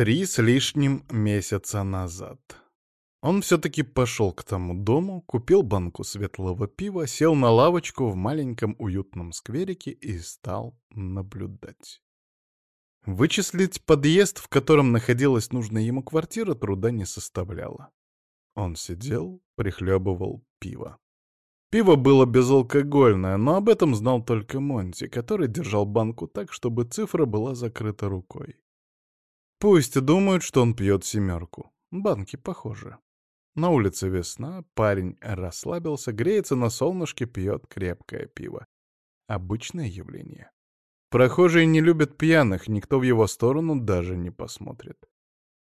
Три с лишним месяца назад. Он все-таки пошел к тому дому, купил банку светлого пива, сел на лавочку в маленьком уютном скверике и стал наблюдать. Вычислить подъезд, в котором находилась нужная ему квартира, труда не составляло. Он сидел, прихлебывал пиво. Пиво было безалкогольное, но об этом знал только Монти, который держал банку так, чтобы цифра была закрыта рукой. Пусть думают, что он пьет семерку. Банки похожи. На улице весна, парень расслабился, греется на солнышке, пьет крепкое пиво. Обычное явление. Прохожие не любят пьяных, никто в его сторону даже не посмотрит.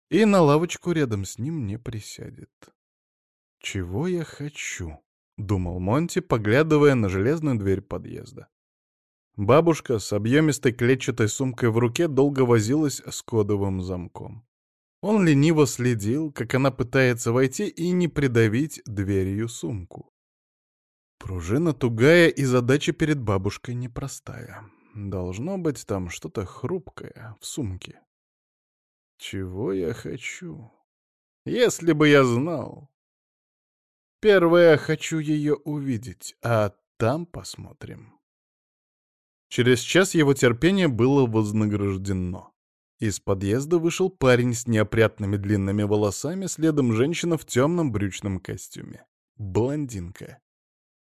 И на лавочку рядом с ним не присядет. «Чего я хочу?» — думал Монти, поглядывая на железную дверь подъезда. Бабушка с объемистой клетчатой сумкой в руке долго возилась с кодовым замком. Он лениво следил, как она пытается войти и не придавить дверью сумку. Пружина тугая и задача перед бабушкой непростая. Должно быть там что-то хрупкое в сумке. Чего я хочу? Если бы я знал. Первое, хочу ее увидеть, а там посмотрим. Через час его терпение было вознаграждено. Из подъезда вышел парень с неопрятными длинными волосами, следом женщина в темном брючном костюме. Блондинка.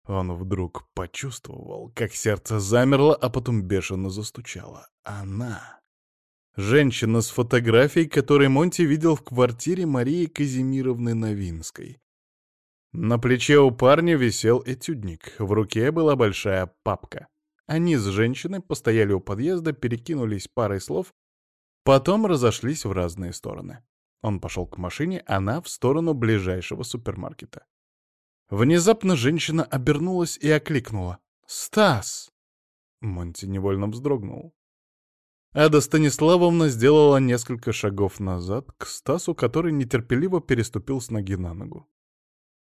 Он вдруг почувствовал, как сердце замерло, а потом бешено застучало. Она. Женщина с фотографией, которую Монти видел в квартире Марии Казимировны Новинской. На плече у парня висел этюдник, в руке была большая папка. Они с женщиной постояли у подъезда, перекинулись парой слов, потом разошлись в разные стороны. Он пошел к машине, она в сторону ближайшего супермаркета. Внезапно женщина обернулась и окликнула. «Стас!» Монти невольно вздрогнул. Ада Станиславовна сделала несколько шагов назад к Стасу, который нетерпеливо переступил с ноги на ногу.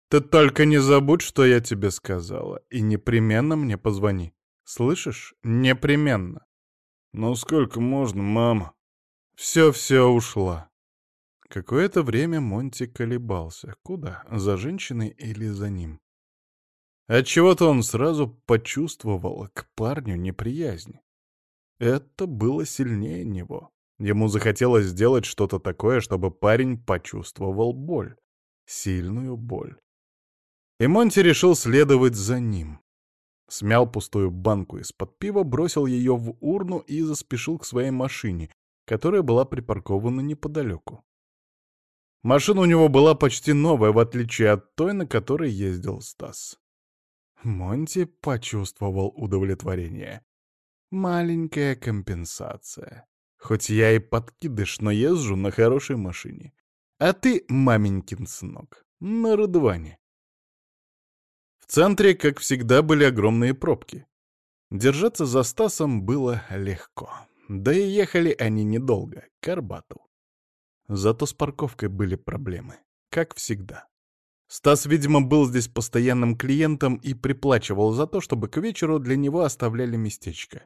«Ты только не забудь, что я тебе сказала, и непременно мне позвони. Слышишь? Непременно. Ну сколько можно, мама? Все-все ушла. Какое-то время Монти колебался. Куда? За женщиной или за ним? Отчего-то он сразу почувствовал к парню неприязнь. Это было сильнее него. Ему захотелось сделать что-то такое, чтобы парень почувствовал боль. Сильную боль. И Монти решил следовать за ним. Смял пустую банку из-под пива, бросил ее в урну и заспешил к своей машине, которая была припаркована неподалеку. Машина у него была почти новая, в отличие от той, на которой ездил Стас. Монти почувствовал удовлетворение. Маленькая компенсация. Хоть я и подкидыш, но езжу на хорошей машине. А ты, маменькин сынок, на Радване. В центре, как всегда, были огромные пробки. Держаться за Стасом было легко. Да и ехали они недолго, к Арбату. Зато с парковкой были проблемы, как всегда. Стас, видимо, был здесь постоянным клиентом и приплачивал за то, чтобы к вечеру для него оставляли местечко.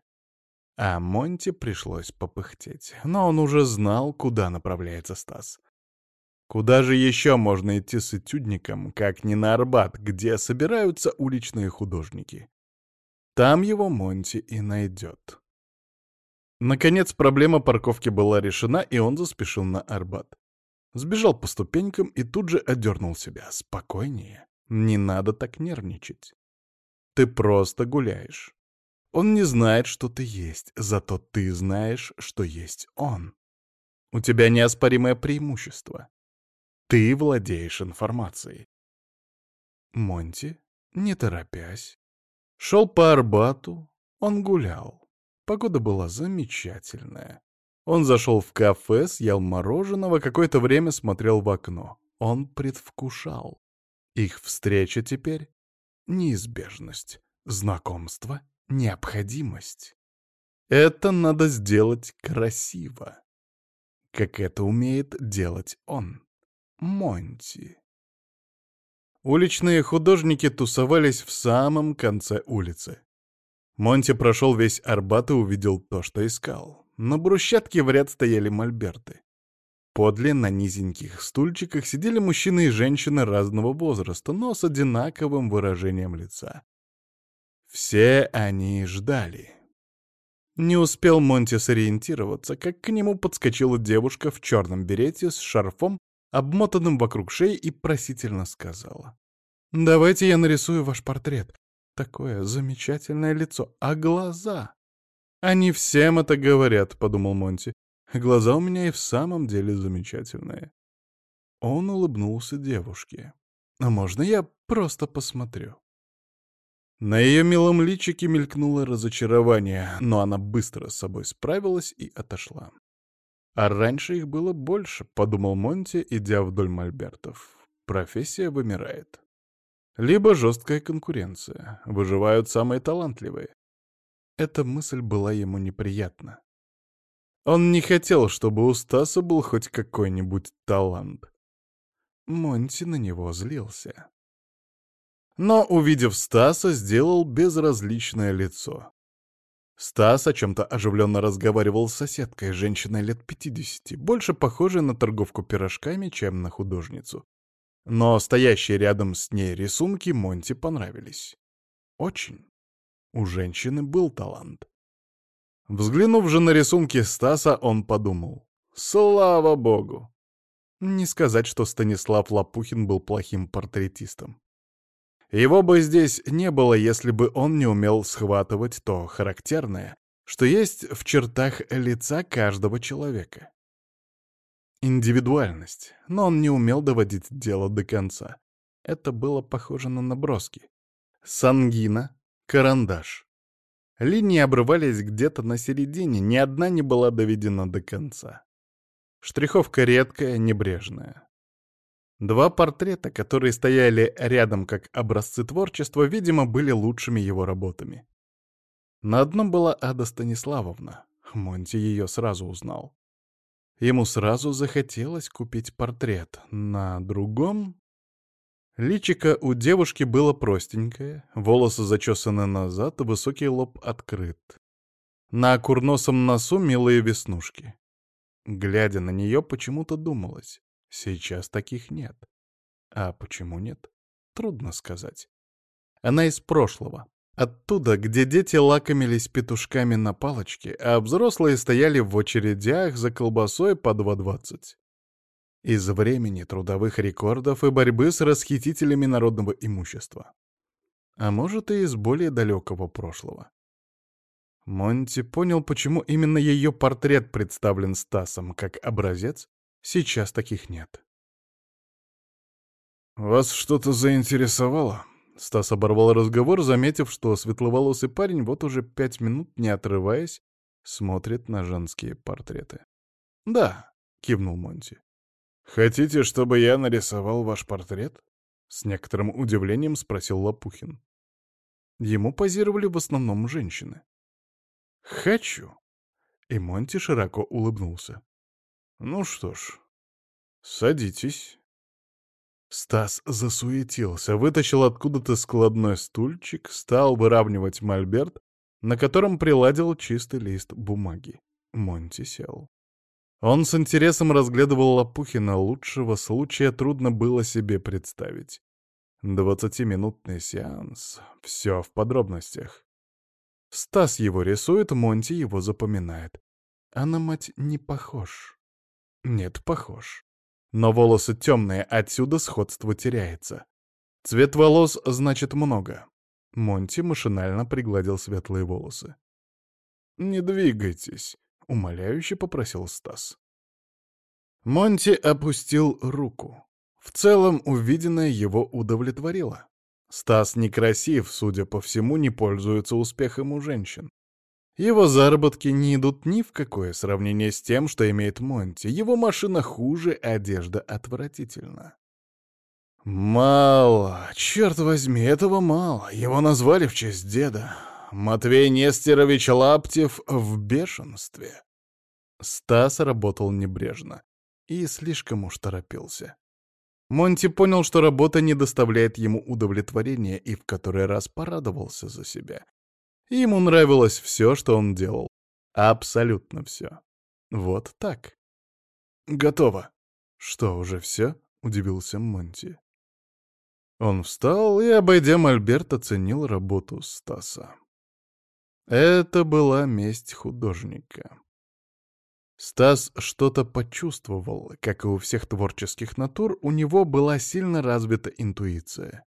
А Монте пришлось попыхтеть, но он уже знал, куда направляется Стас. Куда же еще можно идти с этюдником, как не на Арбат, где собираются уличные художники? Там его Монти и найдет. Наконец, проблема парковки была решена, и он заспешил на Арбат. Сбежал по ступенькам и тут же одернул себя. Спокойнее. Не надо так нервничать. Ты просто гуляешь. Он не знает, что ты есть, зато ты знаешь, что есть он. У тебя неоспоримое преимущество. Ты владеешь информацией. Монти, не торопясь, шел по Арбату, он гулял. Погода была замечательная. Он зашел в кафе, съел мороженого, какое-то время смотрел в окно. Он предвкушал. Их встреча теперь — неизбежность. Знакомство — необходимость. Это надо сделать красиво. Как это умеет делать он. Монти. Уличные художники тусовались в самом конце улицы. Монти прошел весь Арбат и увидел то, что искал. На брусчатке в ряд стояли мольберты. Подле на низеньких стульчиках сидели мужчины и женщины разного возраста, но с одинаковым выражением лица. Все они ждали. Не успел Монти сориентироваться, как к нему подскочила девушка в черном берете с шарфом, обмотанным вокруг шеи, и просительно сказала. «Давайте я нарисую ваш портрет. Такое замечательное лицо. А глаза?» «Они всем это говорят», — подумал Монти. Глаза у меня и в самом деле замечательные. Он улыбнулся девушке. «А можно я просто посмотрю?» На ее милом личике мелькнуло разочарование, но она быстро с собой справилась и отошла. «А раньше их было больше», — подумал Монти, идя вдоль мольбертов. «Профессия вымирает. Либо жесткая конкуренция. Выживают самые талантливые». Эта мысль была ему неприятна. Он не хотел, чтобы у Стаса был хоть какой-нибудь талант. Монти на него злился. Но, увидев Стаса, сделал безразличное лицо. Стас о чем-то оживленно разговаривал с соседкой, женщиной лет пятидесяти, больше похожей на торговку пирожками, чем на художницу. Но стоящие рядом с ней рисунки Монти понравились. Очень. У женщины был талант. Взглянув же на рисунки Стаса, он подумал. Слава богу! Не сказать, что Станислав Лопухин был плохим портретистом. Его бы здесь не было, если бы он не умел схватывать то характерное, что есть в чертах лица каждого человека. Индивидуальность, но он не умел доводить дело до конца. Это было похоже на наброски. Сангина, карандаш. Линии обрывались где-то на середине, ни одна не была доведена до конца. Штриховка редкая, небрежная. Два портрета, которые стояли рядом как образцы творчества, видимо, были лучшими его работами. На одном была Ада Станиславовна. Монти ее сразу узнал. Ему сразу захотелось купить портрет. На другом Личико у девушки было простенькое, волосы зачесаны назад, высокий лоб открыт. На курносом носу милые веснушки. Глядя на нее, почему-то думалось, сейчас таких нет. А почему нет? Трудно сказать. Она из прошлого. Оттуда, где дети лакомились петушками на палочке, а взрослые стояли в очередях за колбасой по 2,20 из времени трудовых рекордов и борьбы с расхитителями народного имущества. А может, и из более далекого прошлого. Монти понял, почему именно ее портрет представлен Стасом как образец. Сейчас таких нет. «Вас что-то заинтересовало?» Стас оборвал разговор, заметив, что светловолосый парень вот уже пять минут, не отрываясь, смотрит на женские портреты. «Да», — кивнул Монти. «Хотите, чтобы я нарисовал ваш портрет?» С некоторым удивлением спросил Лопухин. Ему позировали в основном женщины. «Хочу!» И Монти широко улыбнулся. «Ну что ж, садитесь». Стас засуетился, вытащил откуда-то складной стульчик, стал выравнивать мольберт, на котором приладил чистый лист бумаги. Монти сел. Он с интересом разглядывал Лопухина, лучшего случая трудно было себе представить. Двадцатиминутный сеанс, все в подробностях. Стас его рисует, Монти его запоминает. А на мать не похож. Нет, похож. Но волосы темные, отсюда сходство теряется. Цвет волос значит много. Монти машинально пригладил светлые волосы. «Не двигайтесь», — умоляюще попросил Стас. Монти опустил руку. В целом увиденное его удовлетворило. Стас некрасив, судя по всему, не пользуется успехом у женщин. Его заработки не идут ни в какое сравнение с тем, что имеет Монти. Его машина хуже, одежда отвратительна. Мало, черт возьми, этого мало. Его назвали в честь деда. Матвей Нестерович Лаптев в бешенстве. Стас работал небрежно и слишком уж торопился. Монти понял, что работа не доставляет ему удовлетворения и в который раз порадовался за себя. Ему нравилось все, что он делал. Абсолютно все. Вот так. «Готово». «Что, уже все?» — удивился Монти. Он встал и, обойдя Мольберт, оценил работу Стаса. Это была месть художника. Стас что-то почувствовал, как и у всех творческих натур, у него была сильно развита интуиция.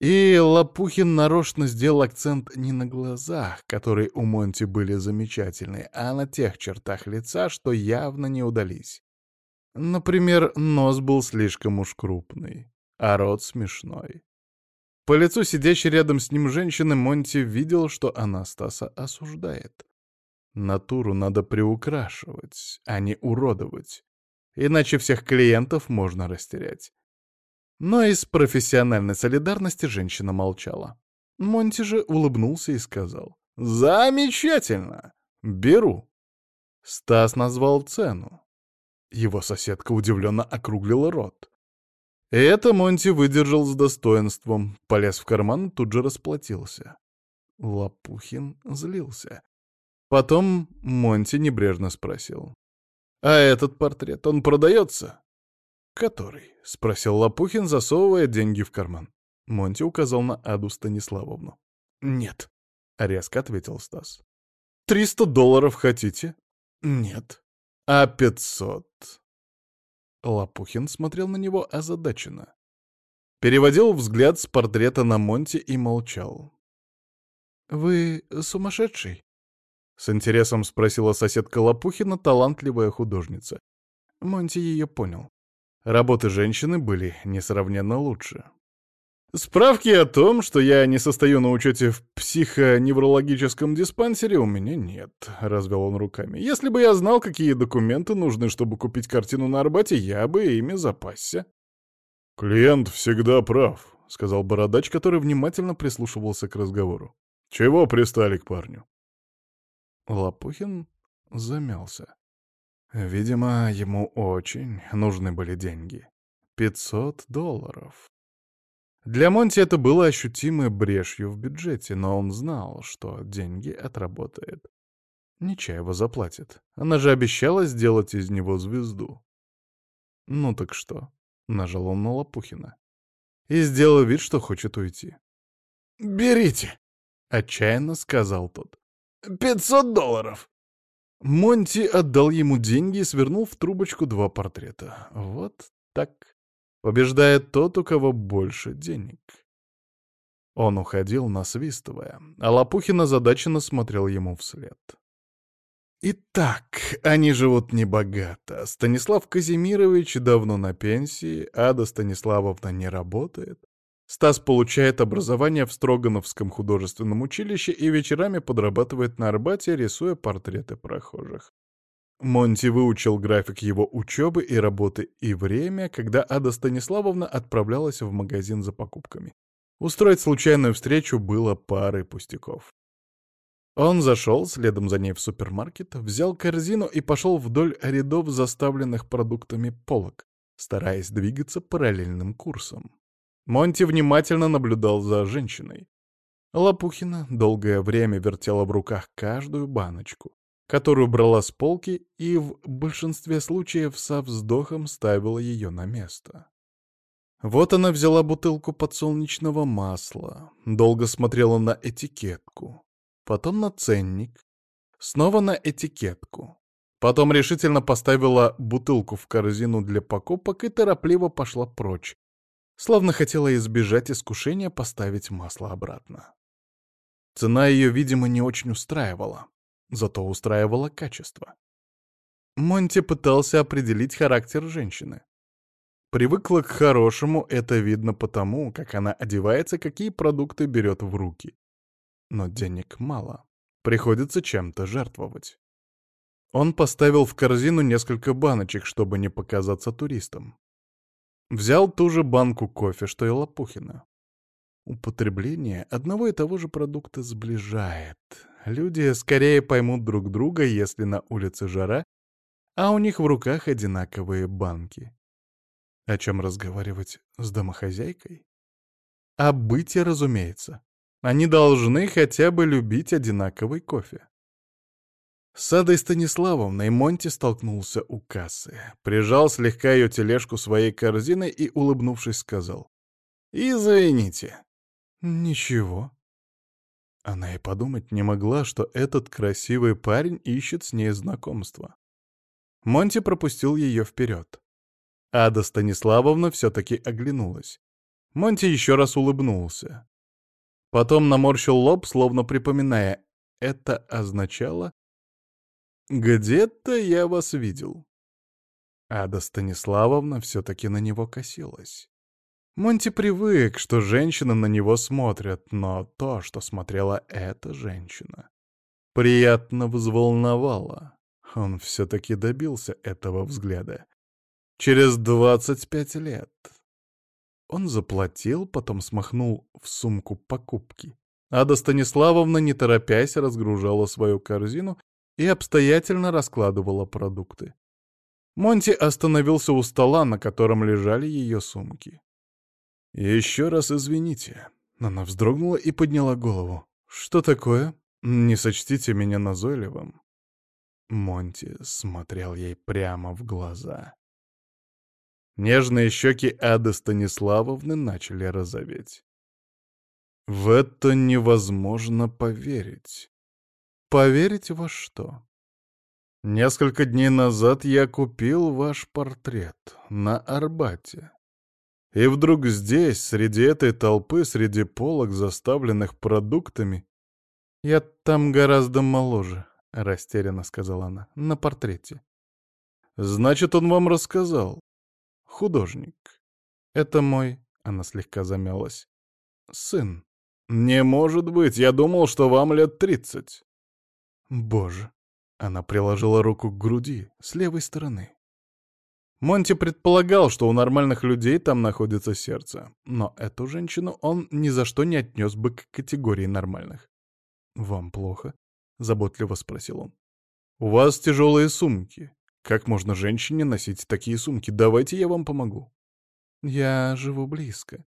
И Лопухин нарочно сделал акцент не на глазах, которые у Монти были замечательные, а на тех чертах лица, что явно не удались. Например, нос был слишком уж крупный, а рот смешной. По лицу сидящей рядом с ним женщины Монти видел, что Анастаса осуждает. Натуру надо приукрашивать, а не уродовать. Иначе всех клиентов можно растерять. Но из профессиональной солидарности женщина молчала. Монти же улыбнулся и сказал. «Замечательно! Беру!» Стас назвал цену. Его соседка удивленно округлила рот. Это Монти выдержал с достоинством, полез в карман, тут же расплатился. Лопухин злился. Потом Монти небрежно спросил. «А этот портрет, он продается?» «Который?» — спросил Лопухин, засовывая деньги в карман. Монти указал на Аду Станиславовну. «Нет», — резко ответил Стас. «Триста долларов хотите?» «Нет». «А пятьсот?» Лопухин смотрел на него озадаченно. Переводил взгляд с портрета на Монти и молчал. «Вы сумасшедший?» С интересом спросила соседка Лопухина, талантливая художница. Монти ее понял. Работы женщины были несравненно лучше. Справки о том, что я не состою на учете в психоневрологическом диспансере, у меня нет, — развел он руками. Если бы я знал, какие документы нужны, чтобы купить картину на Арбате, я бы ими запасся. Клиент всегда прав, — сказал бородач, который внимательно прислушивался к разговору. Чего пристали к парню? Лопухин замялся. Видимо, ему очень нужны были деньги. Пятьсот долларов. Для Монти это было ощутимой брешью в бюджете, но он знал, что деньги отработает. Нечаево заплатит. Она же обещала сделать из него звезду. «Ну так что?» — нажал он на Лопухина. И сделал вид, что хочет уйти. «Берите!» — отчаянно сказал тот. Пятьсот долларов!» Монти отдал ему деньги и свернул в трубочку два портрета. Вот так. Побеждает тот, у кого больше денег. Он уходил, насвистывая, а Лопухин озадаченно смотрел ему вслед. Итак, они живут небогато. Станислав Казимирович давно на пенсии, Ада Станиславовна не работает. Стас получает образование в Строгановском художественном училище и вечерами подрабатывает на Арбате, рисуя портреты прохожих. Монти выучил график его учебы и работы и время, когда Ада Станиславовна отправлялась в магазин за покупками. Устроить случайную встречу было парой пустяков. Он зашел следом за ней в супермаркет, взял корзину и пошел вдоль рядов заставленных продуктами полок, стараясь двигаться параллельным курсом. Монти внимательно наблюдал за женщиной. Лопухина долгое время вертела в руках каждую баночку, которую брала с полки и в большинстве случаев со вздохом ставила ее на место. Вот она взяла бутылку подсолнечного масла, долго смотрела на этикетку, потом на ценник, снова на этикетку. Потом решительно поставила бутылку в корзину для покупок и торопливо пошла прочь, словно хотела избежать искушения поставить масло обратно. Цена ее, видимо, не очень устраивала, зато устраивало качество. Монти пытался определить характер женщины. Привыкла к хорошему, это видно потому, как она одевается, какие продукты берет в руки. Но денег мало, приходится чем-то жертвовать. Он поставил в корзину несколько баночек, чтобы не показаться туристом. Взял ту же банку кофе, что и Лопухина. Употребление одного и того же продукта сближает. Люди скорее поймут друг друга, если на улице жара, а у них в руках одинаковые банки. О чем разговаривать с домохозяйкой? О быте, разумеется. Они должны хотя бы любить одинаковый кофе. С Адой Станиславовной Монти столкнулся у кассы, прижал слегка ее тележку своей корзиной и, улыбнувшись, сказал. «Извините». «Ничего». Она и подумать не могла, что этот красивый парень ищет с ней знакомства. Монти пропустил ее вперед. Ада Станиславовна все-таки оглянулась. Монти еще раз улыбнулся. Потом наморщил лоб, словно припоминая. Это означало «Где-то я вас видел». Ада Станиславовна все-таки на него косилась. Монти привык, что женщины на него смотрят, но то, что смотрела эта женщина, приятно взволновало. Он все-таки добился этого взгляда. Через двадцать пять лет. Он заплатил, потом смахнул в сумку покупки. Ада Станиславовна, не торопясь, разгружала свою корзину и обстоятельно раскладывала продукты. Монти остановился у стола, на котором лежали ее сумки. «Еще раз извините». Она вздрогнула и подняла голову. «Что такое? Не сочтите меня назойливым». Монти смотрел ей прямо в глаза. Нежные щеки Ады Станиславовны начали розоветь. В это невозможно поверить. Поверить во что? Несколько дней назад я купил ваш портрет на Арбате. И вдруг здесь, среди этой толпы, среди полок, заставленных продуктами... Я там гораздо моложе, — растерянно сказала она, — на портрете. Значит, он вам рассказал. Художник. Это мой, — она слегка замялась, — сын. Не может быть, я думал, что вам лет тридцать. Боже. Она приложила руку к груди с левой стороны. Монти предполагал, что у нормальных людей там находится сердце, но эту женщину он ни за что не отнес бы к категории нормальных. «Вам плохо?» — заботливо спросил он. «У вас тяжелые сумки. Как можно женщине носить такие сумки? Давайте я вам помогу». «Я живу близко».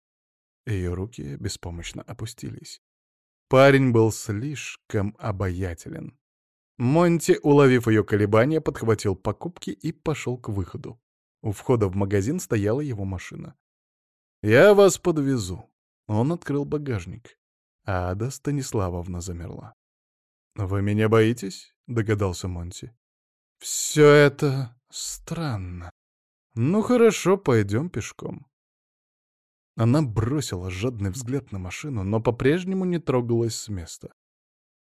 Ее руки беспомощно опустились. Парень был слишком обаятелен. Монти, уловив ее колебания, подхватил покупки и пошел к выходу. У входа в магазин стояла его машина. «Я вас подвезу». Он открыл багажник. Ада Станиславовна замерла. «Вы меня боитесь?» — догадался Монти. «Все это странно. Ну хорошо, пойдем пешком». Она бросила жадный взгляд на машину, но по-прежнему не трогалась с места.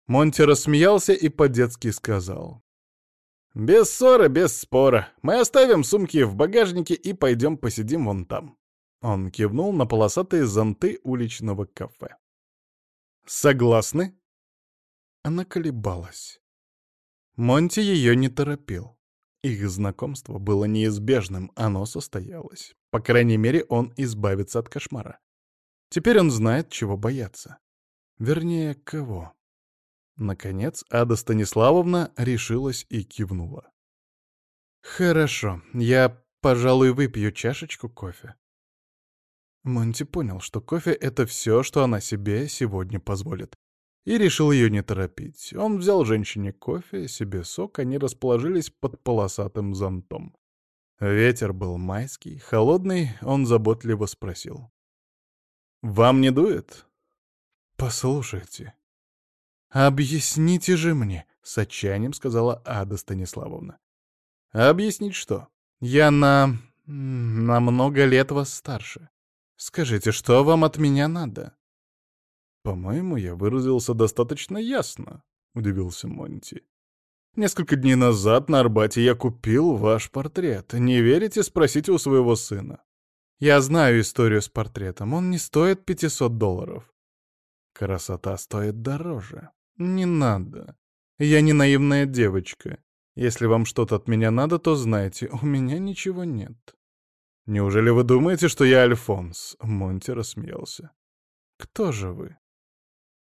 Монти рассмеялся и по-детски сказал. «Без ссоры, без спора. Мы оставим сумки в багажнике и пойдем посидим вон там». Он кивнул на полосатые зонты уличного кафе. «Согласны?» Она колебалась. Монти ее не торопил. Их знакомство было неизбежным, оно состоялось. По крайней мере, он избавится от кошмара. Теперь он знает, чего бояться. Вернее, кого. Наконец, Ада Станиславовна решилась и кивнула. «Хорошо, я, пожалуй, выпью чашечку кофе». Монти понял, что кофе — это все, что она себе сегодня позволит и решил ее не торопить. Он взял женщине кофе, себе сок, они расположились под полосатым зонтом. Ветер был майский, холодный, он заботливо спросил. «Вам не дует?» «Послушайте». «Объясните же мне», — с отчаянием сказала Ада Станиславовна. «Объяснить что? Я на... на много лет вас старше. Скажите, что вам от меня надо?» «По-моему, я выразился достаточно ясно», — удивился Монти. «Несколько дней назад на Арбате я купил ваш портрет. Не верите? Спросите у своего сына. Я знаю историю с портретом. Он не стоит 500 долларов. Красота стоит дороже. Не надо. Я не наивная девочка. Если вам что-то от меня надо, то знайте, у меня ничего нет». «Неужели вы думаете, что я Альфонс?» Монти рассмеялся. «Кто же вы?»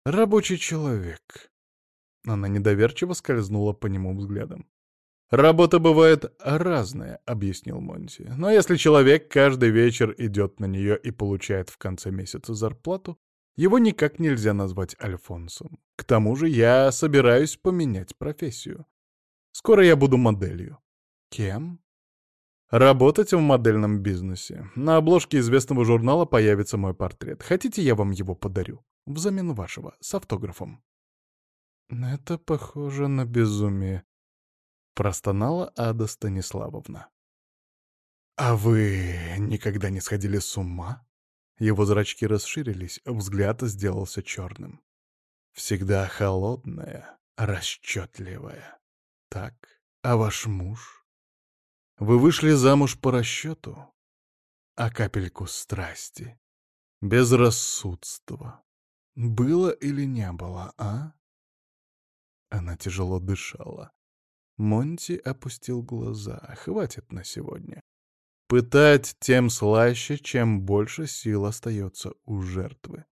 Рабочий человек. Она недоверчиво скользнула по нему взглядом. «Работа бывает разная», — объяснил Монти. «Но если человек каждый вечер идет на нее и получает в конце месяца зарплату, его никак нельзя назвать Альфонсом. К тому же я собираюсь поменять профессию. Скоро я буду моделью. Кем? Работать в модельном бизнесе. На обложке известного журнала появится мой портрет. Хотите, я вам его подарю? Взамен вашего, с автографом. Это похоже на безумие. Простонала Ада Станиславовна. «А вы никогда не сходили с ума?» Его зрачки расширились, взгляд сделался черным. «Всегда холодная, расчетливая. Так, а ваш муж? Вы вышли замуж по расчету? А капельку страсти? Безрассудства? Было или не было, а?» Она тяжело дышала. Монти опустил глаза. «Хватит на сегодня. Пытать тем слаще, чем больше сил остается у жертвы.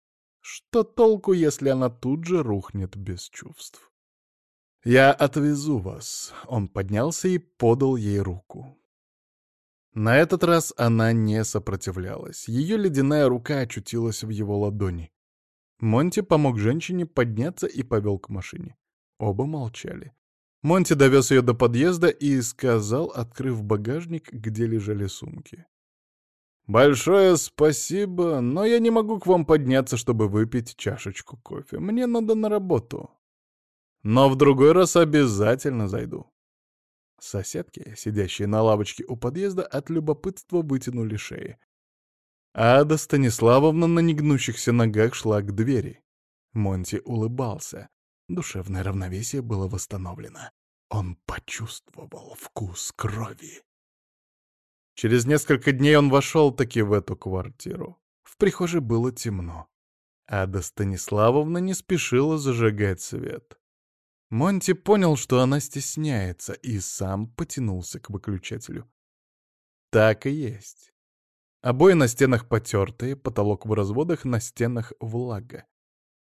Что толку, если она тут же рухнет без чувств? «Я отвезу вас», — он поднялся и подал ей руку. На этот раз она не сопротивлялась. Ее ледяная рука очутилась в его ладони. Монти помог женщине подняться и повел к машине. Оба молчали. Монти довез ее до подъезда и сказал, открыв багажник, где лежали сумки. «Большое спасибо, но я не могу к вам подняться, чтобы выпить чашечку кофе. Мне надо на работу. Но в другой раз обязательно зайду». Соседки, сидящие на лавочке у подъезда, от любопытства вытянули шеи. Ада Станиславовна на негнущихся ногах шла к двери. Монти улыбался. Душевное равновесие было восстановлено. Он почувствовал вкус крови. Через несколько дней он вошел таки в эту квартиру. В прихожей было темно. Ада Станиславовна не спешила зажигать свет. Монти понял, что она стесняется, и сам потянулся к выключателю. Так и есть. Обои на стенах потертые, потолок в разводах, на стенах влага.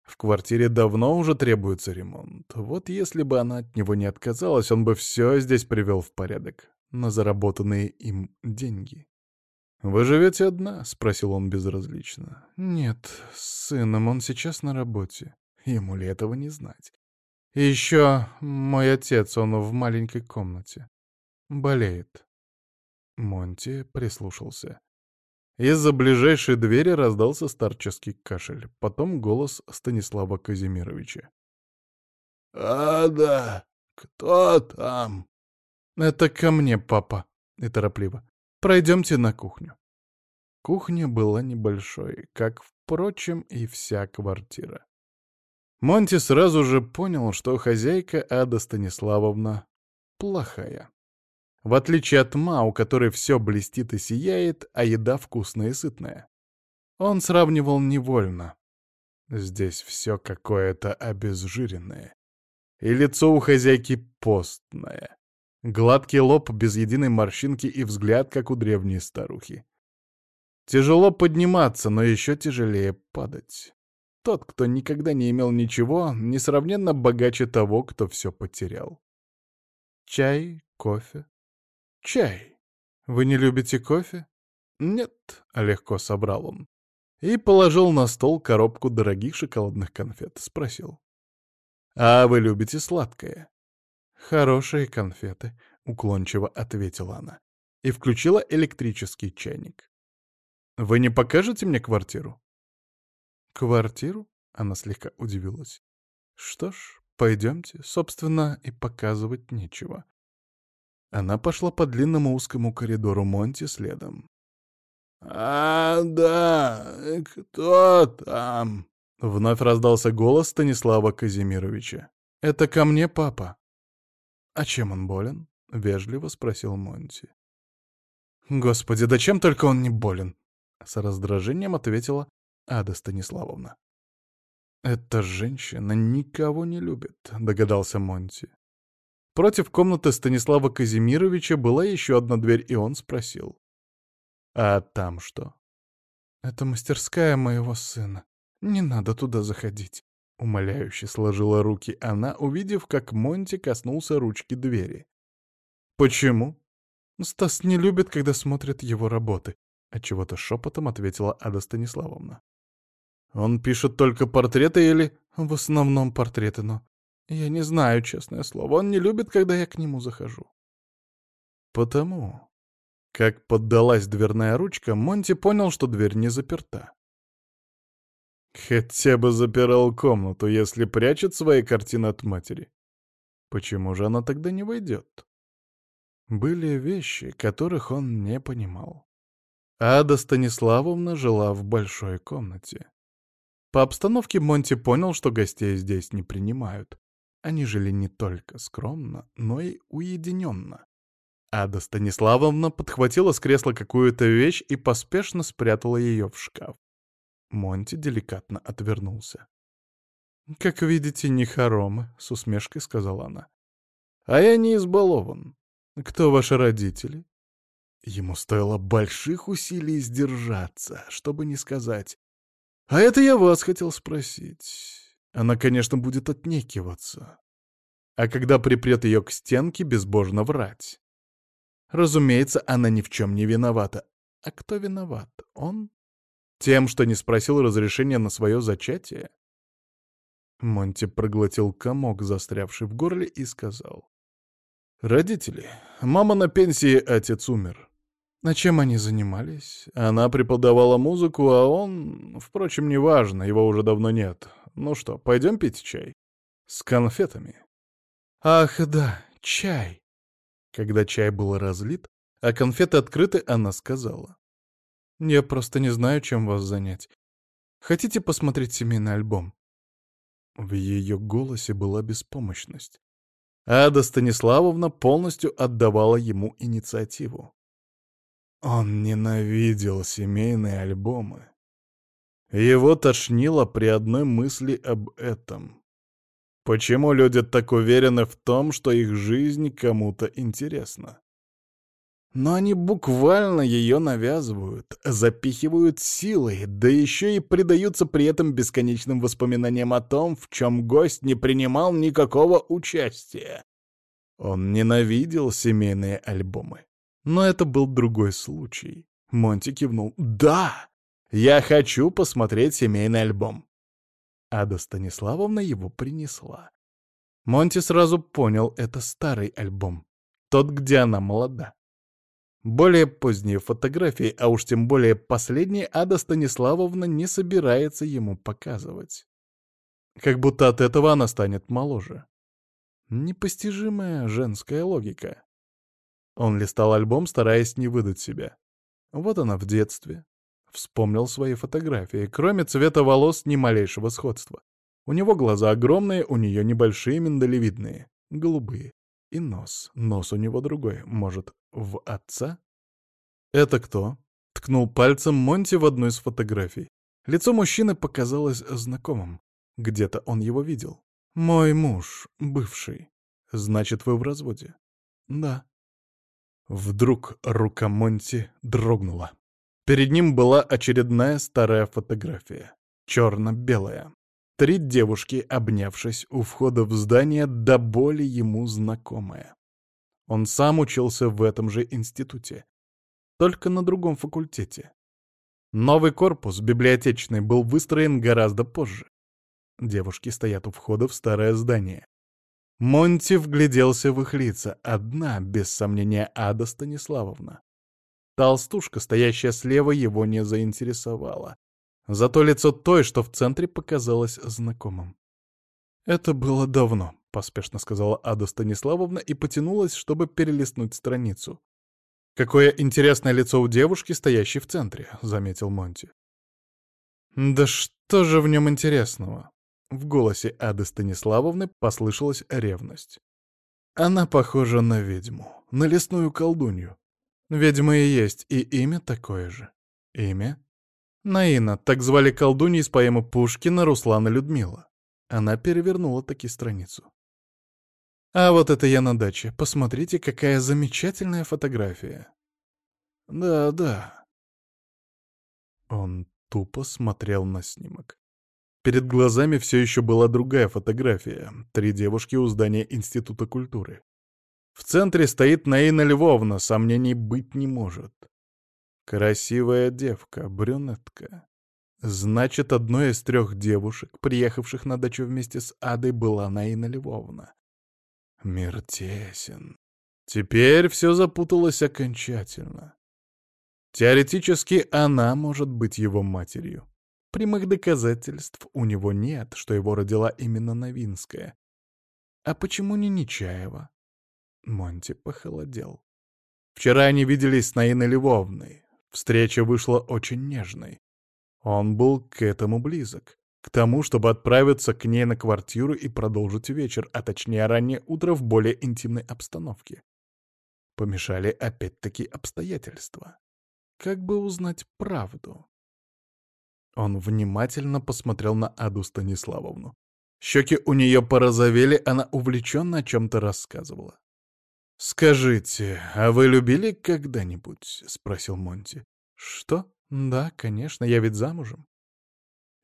В квартире давно уже требуется ремонт. Вот если бы она от него не отказалась, он бы все здесь привел в порядок. На заработанные им деньги. «Вы живете одна?» — спросил он безразлично. «Нет, с сыном он сейчас на работе. Ему ли этого не знать? И еще мой отец, он в маленькой комнате. Болеет». Монти прислушался. Из-за ближайшей двери раздался старческий кашель, потом голос Станислава Казимировича. «Ада, кто там?» «Это ко мне, папа», — и торопливо. «Пройдемте на кухню». Кухня была небольшой, как, впрочем, и вся квартира. Монти сразу же понял, что хозяйка Ада Станиславовна плохая. В отличие от Ма, у которой все блестит и сияет, а еда вкусная и сытная. Он сравнивал невольно. Здесь все какое-то обезжиренное. И лицо у хозяйки постное. Гладкий лоб без единой морщинки и взгляд, как у древней старухи. Тяжело подниматься, но еще тяжелее падать. Тот, кто никогда не имел ничего, несравненно богаче того, кто все потерял. Чай, кофе, «Чай. Вы не любите кофе?» «Нет», — легко собрал он. И положил на стол коробку дорогих шоколадных конфет. Спросил. «А вы любите сладкое?» «Хорошие конфеты», — уклончиво ответила она. И включила электрический чайник. «Вы не покажете мне квартиру?» «Квартиру?» — она слегка удивилась. «Что ж, пойдемте. Собственно, и показывать нечего. Она пошла по длинному узкому коридору Монти следом. «А, да, кто там?» — вновь раздался голос Станислава Казимировича. «Это ко мне папа». «А чем он болен?» — вежливо спросил Монти. «Господи, да чем только он не болен?» — с раздражением ответила Ада Станиславовна. «Эта женщина никого не любит», — догадался Монти. Против комнаты Станислава Казимировича была еще одна дверь, и он спросил. «А там что?» «Это мастерская моего сына. Не надо туда заходить», — умоляюще сложила руки она, увидев, как Монти коснулся ручки двери. «Почему?» «Стас не любит, когда смотрят его работы», — отчего-то шепотом ответила Ада Станиславовна. «Он пишет только портреты или...» «В основном портреты, но Я не знаю, честное слово. Он не любит, когда я к нему захожу. Потому, как поддалась дверная ручка, Монти понял, что дверь не заперта. Хотя бы запирал комнату, если прячет свои картины от матери. Почему же она тогда не войдет? Были вещи, которых он не понимал. Ада Станиславовна жила в большой комнате. По обстановке Монти понял, что гостей здесь не принимают. Они жили не только скромно, но и уединенно. Ада Станиславовна подхватила с кресла какую-то вещь и поспешно спрятала ее в шкаф. Монти деликатно отвернулся. «Как видите, не хоромы», — с усмешкой сказала она. «А я не избалован. Кто ваши родители?» Ему стоило больших усилий сдержаться, чтобы не сказать. «А это я вас хотел спросить». Она, конечно, будет отнекиваться. А когда припрет ее к стенке, безбожно врать. Разумеется, она ни в чем не виновата. А кто виноват? Он? Тем, что не спросил разрешения на свое зачатие? Монти проглотил комок, застрявший в горле, и сказал. «Родители. Мама на пенсии, отец умер. А чем они занимались? Она преподавала музыку, а он... Впрочем, неважно, его уже давно нет. Ну что, пойдем пить чай? С конфетами?» «Ах, да, чай!» Когда чай был разлит, а конфеты открыты, она сказала. «Я просто не знаю, чем вас занять. Хотите посмотреть семейный альбом?» В ее голосе была беспомощность. Ада Станиславовна полностью отдавала ему инициативу. Он ненавидел семейные альбомы. Его тошнило при одной мысли об этом. Почему люди так уверены в том, что их жизнь кому-то интересна? Но они буквально ее навязывают, запихивают силой, да еще и предаются при этом бесконечным воспоминаниям о том, в чем гость не принимал никакого участия. Он ненавидел семейные альбомы. Но это был другой случай. Монти кивнул. «Да! Я хочу посмотреть семейный альбом!» Ада Станиславовна его принесла. Монти сразу понял, это старый альбом. Тот, где она молода. Более поздние фотографии, а уж тем более последние, Ада Станиславовна не собирается ему показывать. Как будто от этого она станет моложе. Непостижимая женская логика. Он листал альбом, стараясь не выдать себя. Вот она в детстве. Вспомнил свои фотографии. Кроме цвета волос, ни малейшего сходства. У него глаза огромные, у нее небольшие, миндалевидные, голубые. И нос. Нос у него другой. Может, в отца? «Это кто?» — ткнул пальцем Монти в одну из фотографий. Лицо мужчины показалось знакомым. Где-то он его видел. «Мой муж, бывший. Значит, вы в разводе?» «Да». Вдруг рука Монти дрогнула. Перед ним была очередная старая фотография. Черно-белая. Три девушки, обнявшись у входа в здание, до боли ему знакомая. Он сам учился в этом же институте, только на другом факультете. Новый корпус, библиотечный, был выстроен гораздо позже. Девушки стоят у входа в старое здание. Монти вгляделся в их лица. Одна, без сомнения, Ада Станиславовна. Толстушка, стоящая слева, его не заинтересовала. Зато лицо той, что в центре, показалось знакомым. «Это было давно», — поспешно сказала Ада Станиславовна и потянулась, чтобы перелистнуть страницу. «Какое интересное лицо у девушки, стоящей в центре», — заметил Монти. «Да что же в нем интересного?» В голосе Ады Станиславовны послышалась ревность. «Она похожа на ведьму, на лесную колдунью. Ведьма и есть, и имя такое же. Имя Наина, так звали колдуньи из поэмы Пушкина Руслана Людмила. Она перевернула таки страницу. А вот это я на даче. Посмотрите, какая замечательная фотография. Да, да. Он тупо смотрел на снимок. Перед глазами все еще была другая фотография. Три девушки у здания Института культуры. В центре стоит Наина Львовна, сомнений быть не может. Красивая девка, брюнетка. Значит, одной из трех девушек, приехавших на дачу вместе с Адой, была Наина Львовна. Мир тесен. Теперь все запуталось окончательно. Теоретически она может быть его матерью. Прямых доказательств у него нет, что его родила именно Новинская. А почему не Нечаева? Монти похолодел. Вчера они виделись с Наиной Львовной. Встреча вышла очень нежной. Он был к этому близок. К тому, чтобы отправиться к ней на квартиру и продолжить вечер, а точнее раннее утро в более интимной обстановке. Помешали опять-таки обстоятельства. Как бы узнать правду? Он внимательно посмотрел на Аду Станиславовну. Щеки у нее порозовели, она увлеченно о чем-то рассказывала. «Скажите, а вы любили когда-нибудь?» — спросил Монти. «Что? Да, конечно, я ведь замужем».